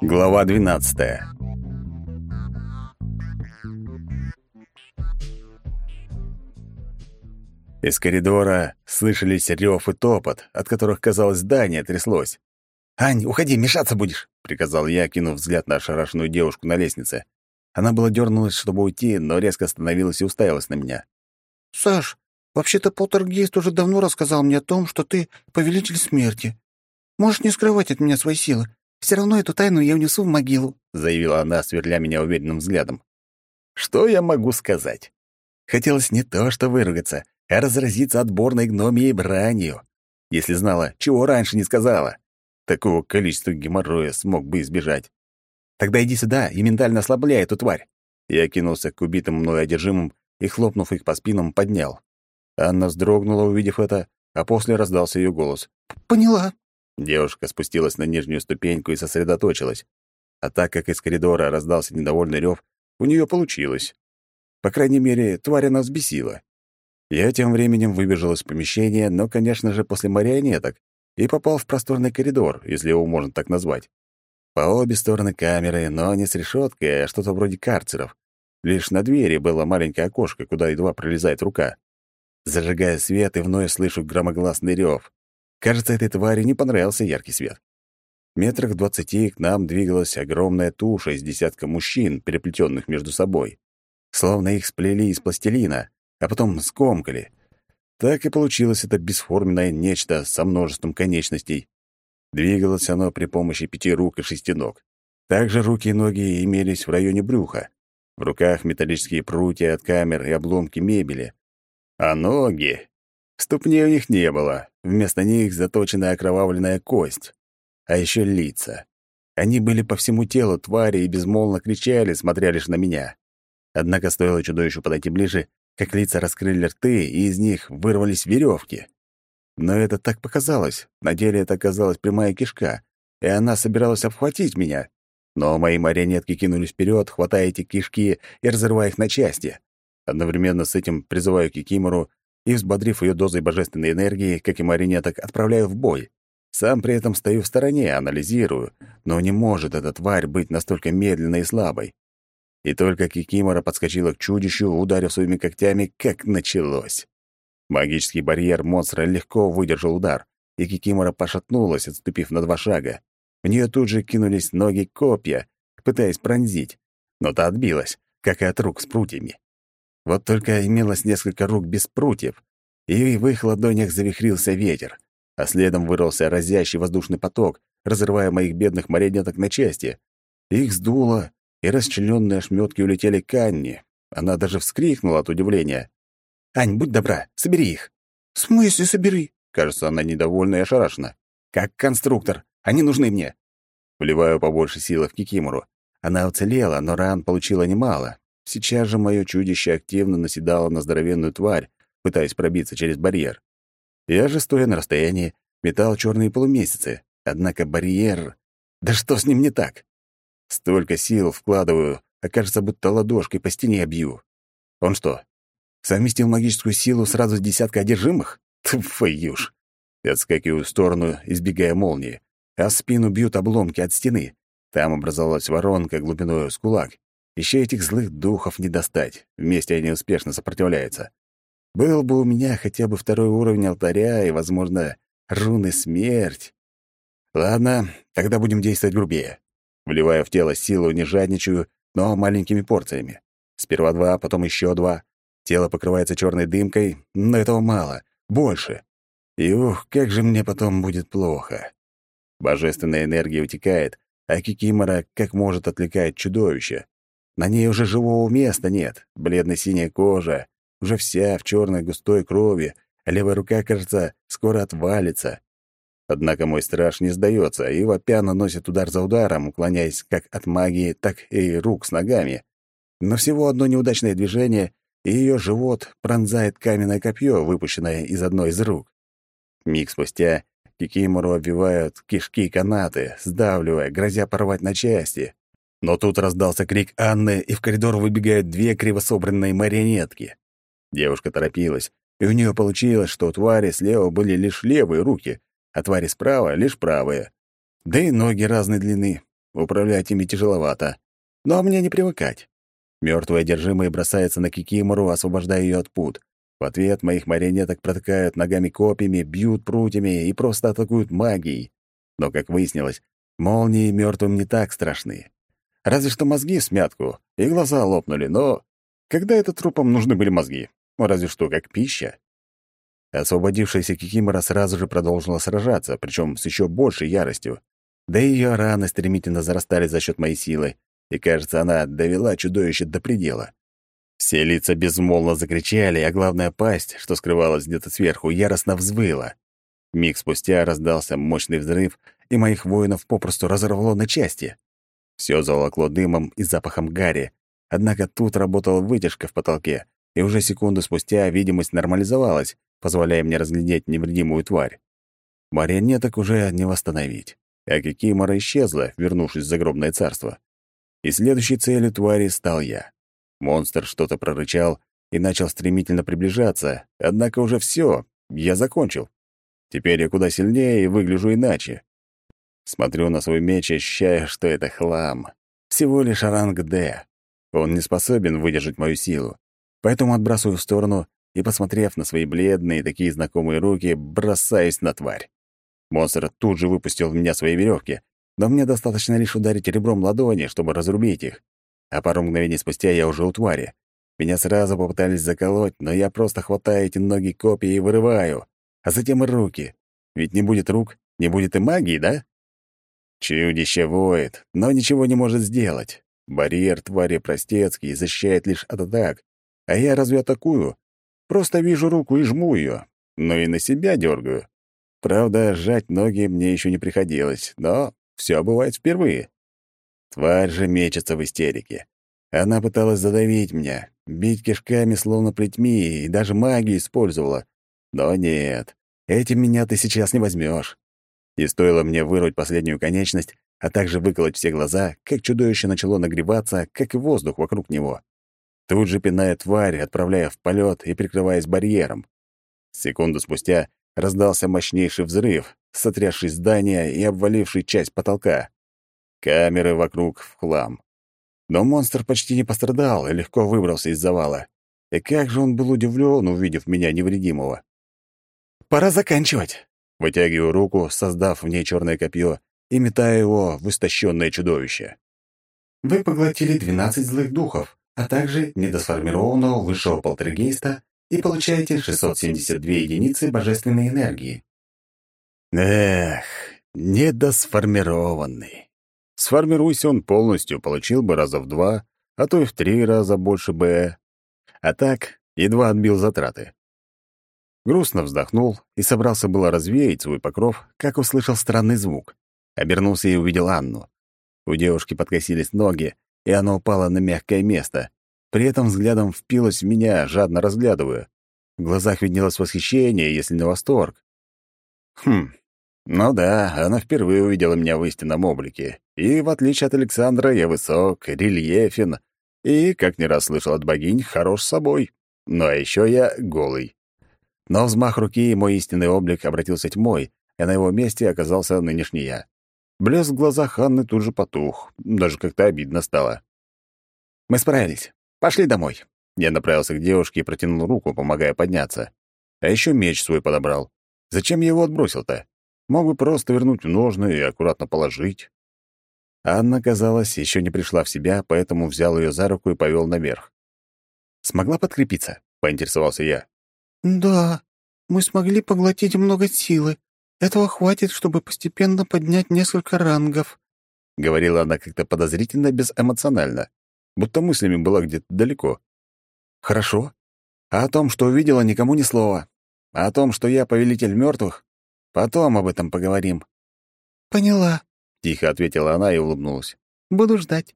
Глава 12. Из коридора слышались рев и топот, от которых, казалось, здание тряслось. «Ань, уходи, мешаться будешь!» — приказал я, кинув взгляд на ошарашенную девушку на лестнице. Она была дернулась, чтобы уйти, но резко остановилась и уставилась на меня. «Саш, вообще-то полтергейст уже давно рассказал мне о том, что ты повелитель смерти. Можешь не скрывать от меня свои силы. Все равно эту тайну я унесу в могилу», — заявила она, сверля меня уверенным взглядом. Что я могу сказать? Хотелось не то что выругаться, а разразиться отборной гномией бранью. Если знала, чего раньше не сказала. Такого количества геморроя смог бы избежать. Тогда иди сюда и ментально ослабляй эту тварь. Я кинулся к убитым мной одержимым и, хлопнув их по спинам, поднял. Анна вздрогнула, увидев это, а после раздался ее голос. «Поняла». Девушка спустилась на нижнюю ступеньку и сосредоточилась. А так как из коридора раздался недовольный рев, у нее получилось. По крайней мере, тварь она взбесила. Я тем временем выбежал из помещения, но, конечно же, после марионеток, и попал в просторный коридор, если его можно так назвать. По обе стороны камеры, но не с решеткой, а что-то вроде карцеров. Лишь на двери было маленькое окошко, куда едва пролезает рука. Зажигая свет, и вновь слышу громогласный рев. Кажется, этой твари не понравился яркий свет. Метрах двадцати к нам двигалась огромная туша из десятка мужчин, переплетенных между собой. Словно их сплели из пластилина, а потом скомкали. Так и получилось это бесформенное нечто со множеством конечностей. Двигалось оно при помощи пяти рук и шести ног. Также руки и ноги имелись в районе брюха. В руках металлические прутья от камер и обломки мебели. А ноги... Ступней у них не было. Вместо них заточенная окровавленная кость а еще лица. Они были по всему телу твари и безмолвно кричали, смотря лишь на меня. Однако стоило чудовищу подойти ближе, как лица раскрыли рты, и из них вырвались веревки. Но это так показалось. На деле это оказалась прямая кишка, и она собиралась обхватить меня. Но мои марионетки кинулись вперед, хватая эти кишки и разрывая их на части. Одновременно с этим призываю Кикимору и, взбодрив ее дозой божественной энергии, как и марионеток, отправляю в бой. Сам при этом стою в стороне, анализирую, но не может эта тварь быть настолько медленной и слабой. И только Кикимора подскочила к чудищу, ударив своими когтями, как началось. Магический барьер монстра легко выдержал удар, и Кикимора пошатнулась, отступив на два шага. В нее тут же кинулись ноги копья, пытаясь пронзить, но та отбилась, как и от рук с прутьями. Вот только имелось несколько рук без прутьев, и в их ладонях завихрился ветер а следом вырвался разящий воздушный поток, разрывая моих бедных марионеток на части. Их сдуло, и расчлененные ошметки улетели к Анне. Она даже вскрикнула от удивления. «Ань, будь добра, собери их». «В смысле собери?» Кажется, она недовольна и ошарашена. «Как конструктор. Они нужны мне». Вливаю побольше силы в Кикимору. Она уцелела, но ран получила немало. Сейчас же мое чудище активно наседало на здоровенную тварь, пытаясь пробиться через барьер. Я же, стоя на расстоянии, метал черные полумесяцы. Однако барьер... Да что с ним не так? Столько сил вкладываю, а кажется, будто ладошкой по стене бью. Он что, совместил магическую силу сразу с десятка одержимых? Я отскакиваю в сторону, избегая молнии, а спину бьют обломки от стены. Там образовалась воронка глубиной с кулак. Еще этих злых духов не достать. Вместе они успешно сопротивляются. Был бы у меня хотя бы второй уровень алтаря и, возможно, руны смерть. Ладно, тогда будем действовать грубее. Вливая в тело силу, не жадничаю, но маленькими порциями. Сперва два, потом еще два. Тело покрывается черной дымкой, но этого мало. Больше. И ух, как же мне потом будет плохо. Божественная энергия утекает, а Кикимора как может отвлекает чудовище. На ней уже живого места нет. Бледно-синяя кожа, уже вся в черной густой крови, левая рука, кажется, скоро отвалится. Однако мой страж не сдается и вопя наносит удар за ударом, уклоняясь как от магии, так и рук с ногами. Но всего одно неудачное движение, и ее живот пронзает каменное копье, выпущенное из одной из рук. Миг спустя Кикимору обвивают кишки канаты, сдавливая, грозя порвать на части. Но тут раздался крик Анны, и в коридор выбегают две кривособранные марионетки. Девушка торопилась, и у нее получилось, что у твари слева были лишь левые руки, а твари справа — лишь правые. Да и ноги разной длины. управлять ими тяжеловато. Но мне не привыкать. Мертвый одержимый бросается на Кикимору, освобождая ее от пут. В ответ моих марионеток протыкают ногами копьями, бьют прутьями и просто атакуют магией. Но, как выяснилось, молнии мертвым не так страшны. Разве что мозги смятку, и глаза лопнули, но... Когда это трупам нужны были мозги? Разве что как пища. Освободившаяся Кикимора сразу же продолжила сражаться, причем с еще большей яростью. Да и ее раны стремительно зарастали за счет моей силы, и, кажется, она довела чудовище до предела. Все лица безмолвно закричали, а главная пасть, что скрывалась где-то сверху, яростно взвыла. Миг спустя раздался мощный взрыв, и моих воинов попросту разорвало на части. Все заволокло дымом и запахом гари, однако тут работала вытяжка в потолке, и уже секунду спустя видимость нормализовалась, позволяя мне разглядеть невредимую тварь. Марионеток уже не восстановить, а Кикимора исчезла, вернувшись в загробное царство. И следующей целью твари стал я. Монстр что-то прорычал и начал стремительно приближаться, однако уже все, я закончил. Теперь я куда сильнее и выгляжу иначе. Смотрю на свой меч, ощущая, что это хлам. Всего лишь ранг «Д». Он не способен выдержать мою силу. Поэтому отбрасываю в сторону и, посмотрев на свои бледные, такие знакомые руки, бросаюсь на тварь. Монстр тут же выпустил в меня свои веревки, но мне достаточно лишь ударить ребром ладони, чтобы разрубить их. А пару мгновений спустя я уже у твари. Меня сразу попытались заколоть, но я просто хватаю эти ноги копии и вырываю, а затем и руки. Ведь не будет рук, не будет и магии, да? Чудище воет, но ничего не может сделать. Барьер твари простецкий защищает лишь от атак. А я разве атакую? Просто вижу руку и жму ее, но и на себя дергаю. Правда, сжать ноги мне еще не приходилось, но все бывает впервые. Тварь же мечется в истерике. Она пыталась задавить меня, бить кишками, словно плетьми, и даже магию использовала. Но нет, этим меня ты сейчас не возьмешь. И стоило мне вырвать последнюю конечность, а также выколоть все глаза, как чудовище начало нагреваться, как и воздух вокруг него. Тут же пиная тварь, отправляя в полет и прикрываясь барьером. Секунду спустя раздался мощнейший взрыв, сотрясший здание и обваливший часть потолка. Камеры вокруг в хлам. Но монстр почти не пострадал и легко выбрался из завала. И как же он был удивлен, увидев меня невредимого. «Пора заканчивать!» Вытягиваю руку, создав в ней черное копье, и метаю его в истощенное чудовище. Вы поглотили 12 злых духов, а также недосформированного высшего полтергейста и получаете 672 единицы божественной энергии. Эх, недосформированный. Сформируйся он полностью, получил бы раза в два, а то и в три раза больше бы. А так, едва отбил затраты. Грустно вздохнул и собрался было развеять свой покров, как услышал странный звук. Обернулся и увидел Анну. У девушки подкосились ноги, и она упала на мягкое место. При этом взглядом впилась в меня, жадно разглядывая. В глазах виднелось восхищение, если не восторг. Хм, ну да, она впервые увидела меня в истинном облике. И, в отличие от Александра, я высок, рельефен и, как не раз слышал от богинь, хорош собой. Ну а еще я голый. Но взмах руки и мой истинный облик обратился тьмой, и на его месте оказался нынешний я. Блеск в глазах Анны тут же потух, даже как-то обидно стало. «Мы справились. Пошли домой». Я направился к девушке и протянул руку, помогая подняться. А еще меч свой подобрал. Зачем я его отбросил-то? Мог бы просто вернуть в ножны и аккуратно положить. Анна, казалось, еще не пришла в себя, поэтому взял ее за руку и повел наверх. «Смогла подкрепиться?» — поинтересовался я. «Да, мы смогли поглотить много силы. Этого хватит, чтобы постепенно поднять несколько рангов», — говорила она как-то подозрительно безэмоционально, будто мыслями была где-то далеко. «Хорошо. А о том, что увидела, никому ни слова. А о том, что я повелитель мертвых, потом об этом поговорим». «Поняла», — тихо ответила она и улыбнулась. «Буду ждать».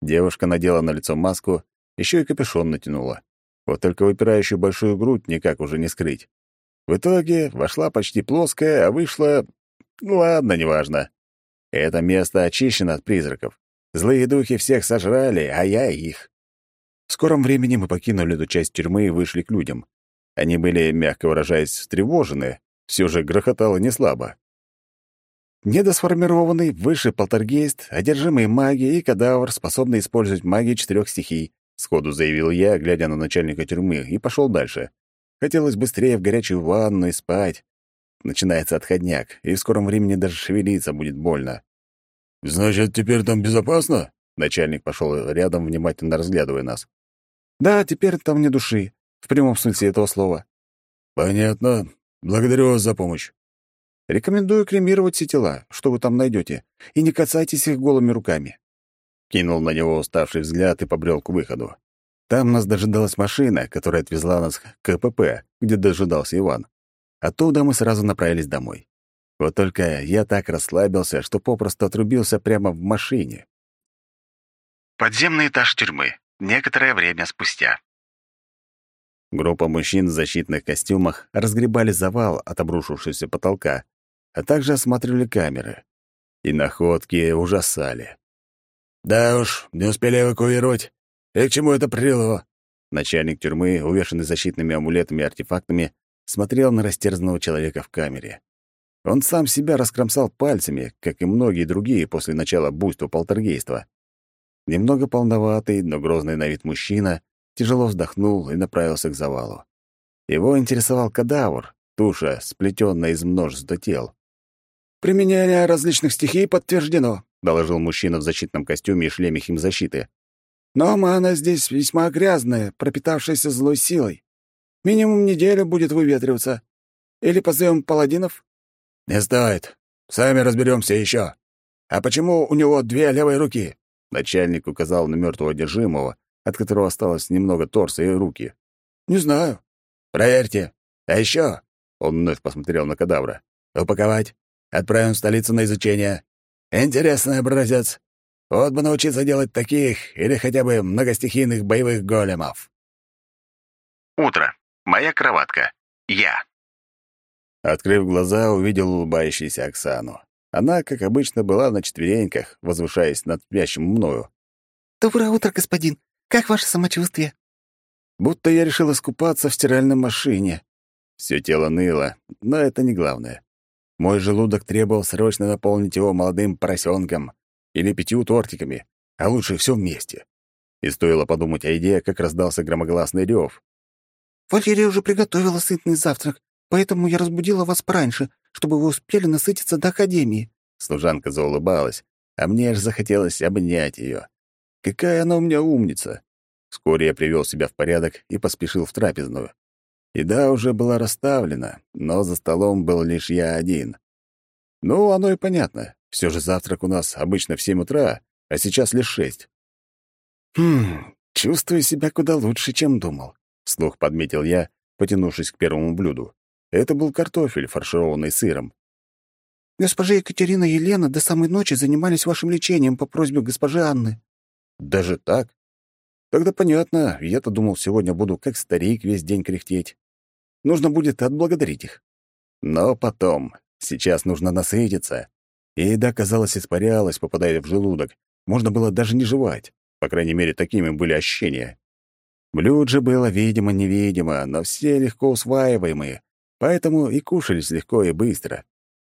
Девушка надела на лицо маску, еще и капюшон натянула. Вот только выпирающую большую грудь никак уже не скрыть. В итоге вошла почти плоская, а вышла... Ну ладно, неважно. Это место очищено от призраков. Злые духи всех сожрали, а я их. В скором времени мы покинули эту часть тюрьмы и вышли к людям. Они были, мягко выражаясь, встревожены. Все же грохотало не слабо. Недосформированный, высший полтергейст, одержимый магией и кадавр, способный использовать магию четырех стихий, сходу заявил я, глядя на начальника тюрьмы, и пошел дальше. Хотелось быстрее в горячую ванну и спать. Начинается отходняк, и в скором времени даже шевелиться будет больно. «Значит, теперь там безопасно?» Начальник пошел рядом, внимательно разглядывая нас. «Да, теперь там не души, в прямом смысле этого слова». «Понятно. Благодарю вас за помощь». Рекомендую кремировать все тела, что вы там найдете, и не касайтесь их голыми руками». Кинул на него уставший взгляд и побрел к выходу. Там нас дожидалась машина, которая отвезла нас к КПП, где дожидался Иван. Оттуда мы сразу направились домой. Вот только я так расслабился, что попросту отрубился прямо в машине. Подземный этаж тюрьмы. Некоторое время спустя. Группа мужчин в защитных костюмах разгребали завал от обрушившегося потолка, а также осматривали камеры. И находки ужасали. «Да уж, не успели эвакуировать. И к чему это привело?» Начальник тюрьмы, увешанный защитными амулетами и артефактами, смотрел на растерзанного человека в камере. Он сам себя раскромсал пальцами, как и многие другие после начала буйства полтергейства. Немного полноватый, но грозный на вид мужчина тяжело вздохнул и направился к завалу. Его интересовал кадавр, туша, сплетенная из множества тел. «Применение различных стихий подтверждено», — доложил мужчина в защитном костюме и шлеме химзащиты. «Но мана здесь весьма грязная, пропитавшаяся злой силой. Минимум неделю будет выветриваться. Или позовем паладинов?» «Не стоит. Сами разберемся еще. А почему у него две левые руки?» Начальник указал на мертвого одержимого, от которого осталось немного торса и руки. «Не знаю». «Проверьте. А еще...» Он вновь посмотрел на кадавра. «Упаковать. Отправим в столицу на изучение. Интересный образец. Вот бы научиться делать таких или хотя бы многостихийных боевых големов. Утро. Моя кроватка. Я. Открыв глаза, увидел улыбающуюся Оксану. Она, как обычно, была на четвереньках, возвышаясь над спящим мною. «Доброе утро, господин. Как ваше самочувствие?» Будто я решил искупаться в стиральной машине. Все тело ныло, но это не главное. Мой желудок требовал срочно наполнить его молодым поросенком или пятью тортиками, а лучше все вместе. И стоило подумать о еде, как раздался громогласный рев. «Валерия уже приготовила сытный завтрак, поэтому я разбудила вас пораньше, чтобы вы успели насытиться до Академии». Служанка заулыбалась, а мне аж захотелось обнять ее. Какая она у меня умница! Вскоре я привел себя в порядок и поспешил в трапезную. Еда уже была расставлена, но за столом был лишь я один. Ну, оно и понятно. Все же завтрак у нас обычно в семь утра, а сейчас лишь шесть. Хм, чувствую себя куда лучше, чем думал. Вслух подметил я, потянувшись к первому блюду. Это был картофель, фаршированный сыром. «Госпожа Екатерина и Елена до самой ночи занимались вашим лечением по просьбе госпожи Анны». «Даже так? Тогда понятно. Я-то думал, сегодня буду как старик весь день кряхтеть. Нужно будет отблагодарить их. Но потом. Сейчас нужно насытиться. И еда, казалось, испарялась, попадая в желудок. Можно было даже не жевать. По крайней мере, такими были ощущения. Блюд же было видимо-невидимо, но все легко усваиваемые, поэтому и кушались легко и быстро.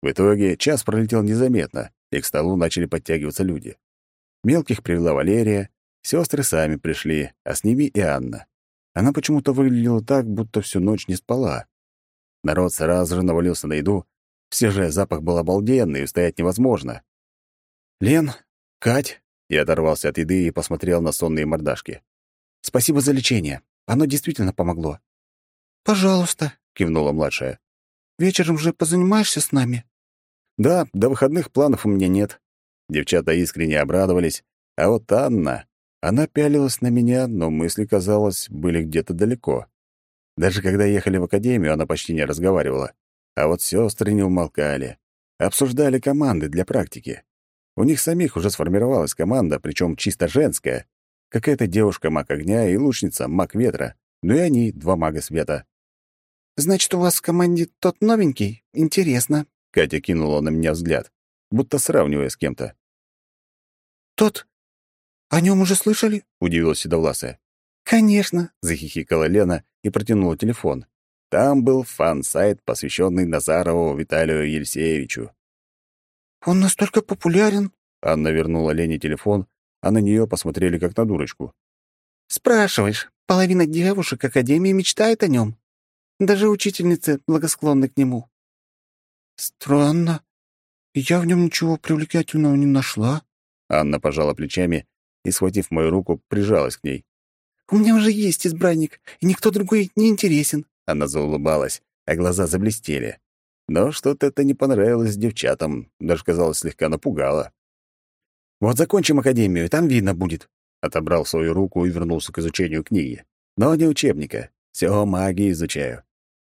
В итоге час пролетел незаметно, и к столу начали подтягиваться люди. Мелких привела Валерия, сестры сами пришли, а с ними и Анна. Она почему-то выглядела так, будто всю ночь не спала. Народ сразу же навалился на еду. Все же запах был обалденный, и стоять невозможно. «Лен, Кать!» Я оторвался от еды и посмотрел на сонные мордашки. «Спасибо за лечение. Оно действительно помогло». «Пожалуйста», — кивнула младшая. «Вечером же позанимаешься с нами?» «Да, до выходных планов у меня нет». Девчата искренне обрадовались, а вот Анна... Она пялилась на меня, но мысли, казалось, были где-то далеко. Даже когда ехали в академию, она почти не разговаривала. А вот сестры не умолкали. Обсуждали команды для практики. У них самих уже сформировалась команда, причем чисто женская. Какая-то девушка маг огня и лучница маг ветра. Ну и они, два мага света. «Значит, у вас в команде тот новенький? Интересно». Катя кинула на меня взгляд, будто сравнивая с кем-то. «Тот, «О нем уже слышали?» — удивилась Седовласая. «Конечно», — захихикала Лена и протянула телефон. Там был фан-сайт, посвященный Назарову Виталию Елисеевичу. «Он настолько популярен?» Анна вернула Лене телефон, а на нее посмотрели как на дурочку. «Спрашиваешь. Половина девушек Академии мечтает о нем. Даже учительницы благосклонны к нему». «Странно. Я в нем ничего привлекательного не нашла». Анна пожала плечами и, схватив мою руку, прижалась к ней. «У меня уже есть избранник, и никто другой не интересен». Она заулыбалась, а глаза заблестели. Но что-то это не понравилось девчатам, даже, казалось, слегка напугало. «Вот закончим академию, там видно будет», — отобрал свою руку и вернулся к изучению книги. «Но не учебника. Все магии изучаю.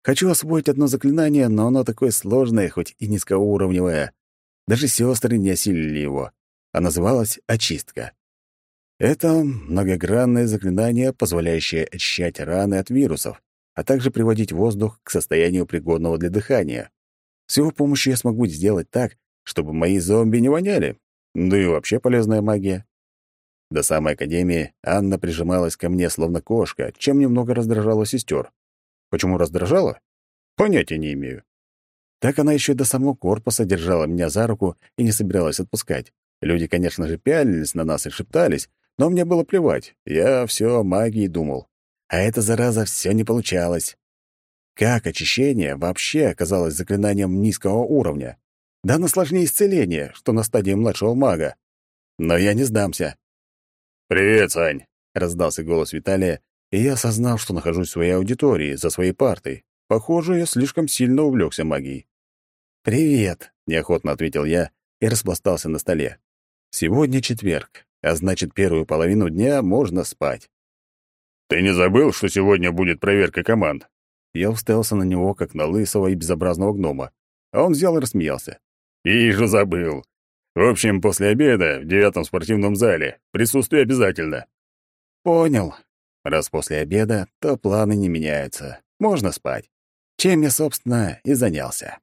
Хочу освоить одно заклинание, но оно такое сложное, хоть и низкоуровневое. Даже сестры не осилили его, а называлось «Очистка». Это многогранное заклинание, позволяющее очищать раны от вирусов, а также приводить воздух к состоянию пригодного для дыхания. С его помощью я смогу сделать так, чтобы мои зомби не воняли. Да и вообще полезная магия. До самой академии Анна прижималась ко мне словно кошка, чем немного раздражала сестер. Почему раздражала? Понятия не имею. Так она еще до самого корпуса держала меня за руку и не собиралась отпускать. Люди, конечно же, пялились на нас и шептались, но мне было плевать, я все о магии думал. А эта зараза все не получалось. Как очищение вообще оказалось заклинанием низкого уровня? Да оно сложнее исцеления, что на стадии младшего мага. Но я не сдамся. «Привет, Сань!» — раздался голос Виталия, и я осознал, что нахожусь в своей аудитории, за своей партой. Похоже, я слишком сильно увлекся магией. «Привет», — неохотно ответил я и распластался на столе. «Сегодня четверг а значит, первую половину дня можно спать. «Ты не забыл, что сегодня будет проверка команд?» Я уставился на него, как на лысого и безобразного гнома, а он взял и рассмеялся. «И же забыл. В общем, после обеда в девятом спортивном зале. Присутствие обязательно». «Понял. Раз после обеда, то планы не меняются. Можно спать. Чем я, собственно, и занялся».